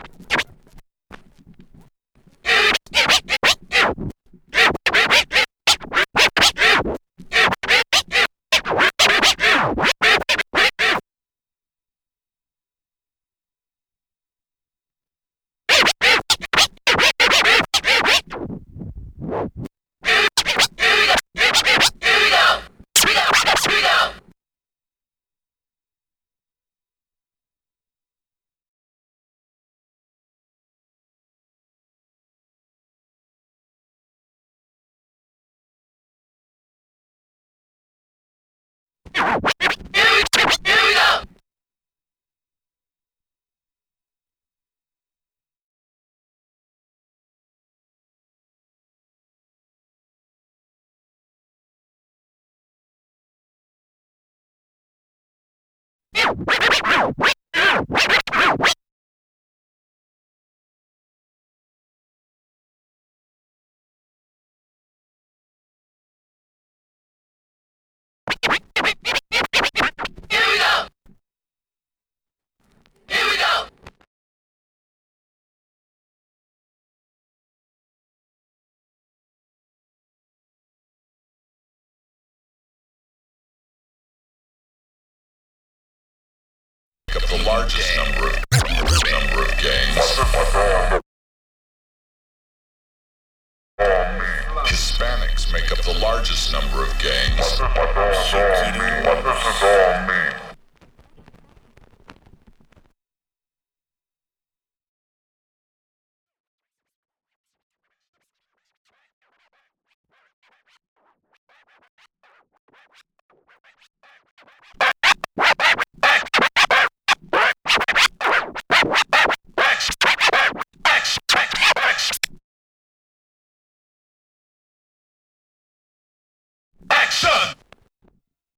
up the largest number of number of gangs. Hispanics make up the largest number of gangs.